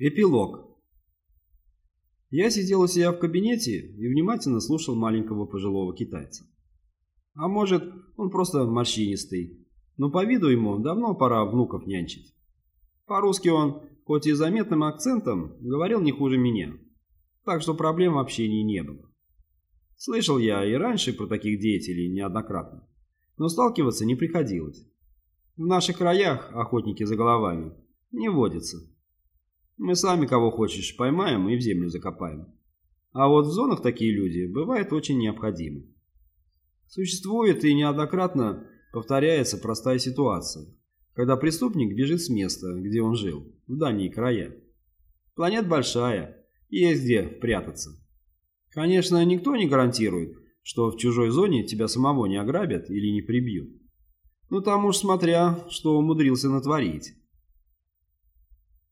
Эпилог. Я сидел у себя в кабинете и внимательно слушал маленького пожилого китайца. А может, он просто морщинистый, но по виду ему давно пора внуков нянчить. По-русски он, хоть и заметным акцентом, говорил не хуже меня, так что проблем в общении не было. Слышал я и раньше про таких деятелей неоднократно, но сталкиваться не приходилось. В наших краях охотники за головами не водятся. Мы сами кого хочешь поймаем и в землю закопаем. А вот в зонах такие люди бывают очень необходимы. Существует и неоднократно повторяется простая ситуация, когда преступник бежит с места, где он жил, в дальние края. Планета большая, есть где прятаться. Конечно, никто не гарантирует, что в чужой зоне тебя самого не ограбят или не прибьют. Ну там уж смотря, что умудрился натворить.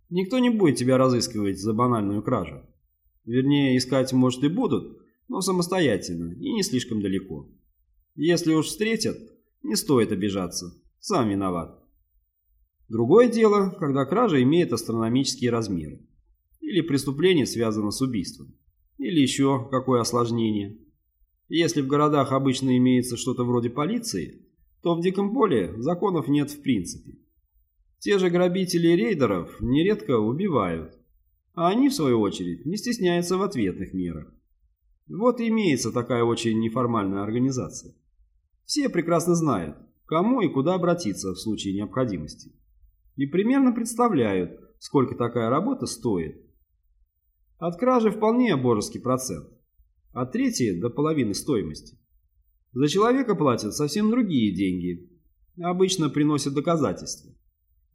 Никто не будет тебя разыскивать за банальную кражу. Вернее, искать, может, и будут, но самостоятельно и не слишком далеко. Если уж встретят, не стоит обижаться, сам виноват. Другое дело, когда кража имеет астрономические размеры. Или преступление связано с убийством. Или еще какое осложнение. Если в городах обычно имеется что-то вроде полиции, то в диком поле законов нет в принципе. Те же грабители рейдеров нередко убивают, а они, в свою очередь, не стесняются в ответных мерах. Вот и имеется такая очень неформальная организация. Все прекрасно знают, кому и куда обратиться в случае необходимости. И примерно представляют, сколько такая работа стоит. От кражи вполне божеский процент, от трети до половины стоимости. За человека платят совсем другие деньги, обычно приносят доказательства.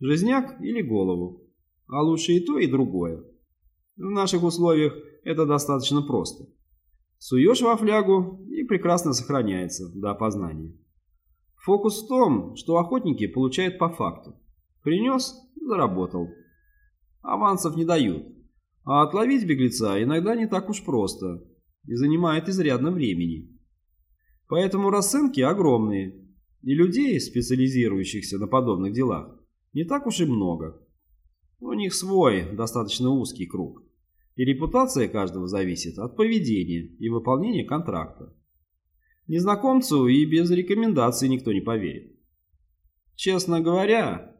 Жизняк или голову. А лучше и то, и другое. В наших условиях это достаточно просто. Суешь во флягу и прекрасно сохраняется до опознания. Фокус в том, что охотники получают по факту. Принес – заработал. Авансов не дают. А отловить беглеца иногда не так уж просто и занимает изрядно времени. Поэтому расценки огромные, и людей, специализирующихся на подобных делах, не так уж и много. У них свой, достаточно узкий круг. И репутация каждого зависит от поведения и выполнения контракта. Незнакомцу и без рекомендаций никто не поверит. Честно говоря,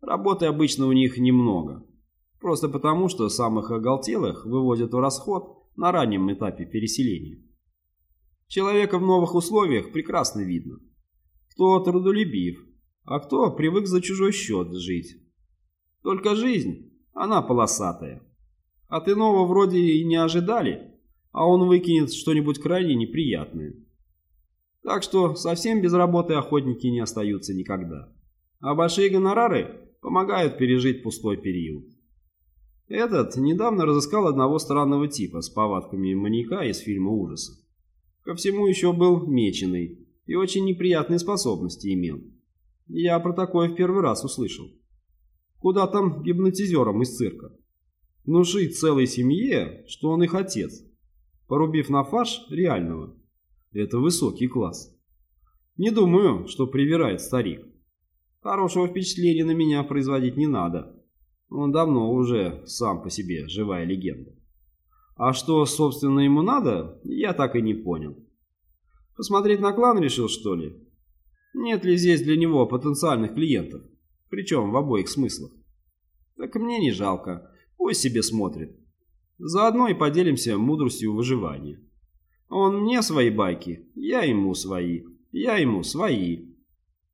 работы обычно у них немного. Просто потому, что самых оголтелых выводят в расход на раннем этапе переселения. Человека в новых условиях прекрасно видно. Кто трудолюбив, а кто привык за чужой счет жить. Только жизнь, она полосатая. От иного вроде и не ожидали, а он выкинет что-нибудь крайне неприятное. Так что совсем без работы охотники не остаются никогда. А большие гонорары помогают пережить пустой период. Этот недавно разыскал одного странного типа с повадками маньяка из фильма ужасов. Ко всему еще был меченый и очень неприятные способности имел. Я про такое в первый раз услышал. Куда там гипнотизером из цирка? Внушить целой семье, что он их отец, порубив на фарш реального. Это высокий класс. Не думаю, что привирает старик. Хорошего впечатления на меня производить не надо. Он давно уже сам по себе живая легенда. А что, собственно, ему надо, я так и не понял. Посмотреть на клан решил, что ли? Нет ли здесь для него потенциальных клиентов? Причем в обоих смыслах. Так мне не жалко. Пусть себе смотрит. Заодно и поделимся мудростью выживания. Он мне свои байки, я ему свои, я ему свои.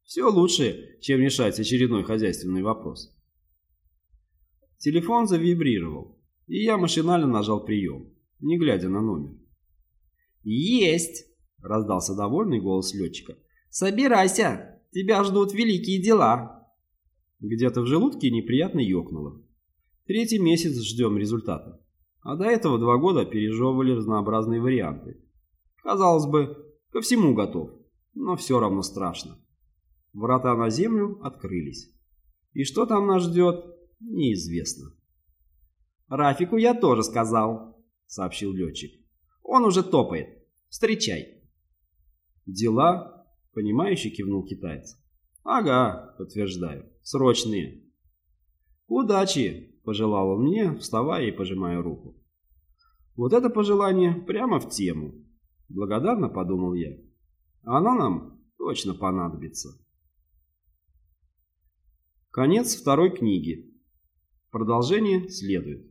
Все лучше, чем решать очередной хозяйственный вопрос. Телефон завибрировал, и я машинально нажал прием, не глядя на номер. «Есть!» — раздался довольный голос летчика. «Собирайся! Тебя ждут великие дела!» Где-то в желудке неприятно ёкнуло. Третий месяц ждем результата. А до этого два года пережевывали разнообразные варианты. Казалось бы, ко всему готов, но все равно страшно. Врата на землю открылись. И что там нас ждет, неизвестно. «Рафику я тоже сказал», — сообщил летчик. «Он уже топает. Встречай». Дела Понимающий кивнул китаец. Ага, подтверждаю. Срочные. Удачи, Пожелал он мне, вставая и пожимая руку. Вот это пожелание прямо в тему. Благодарно подумал я. Оно нам точно понадобится. Конец второй книги. Продолжение следует.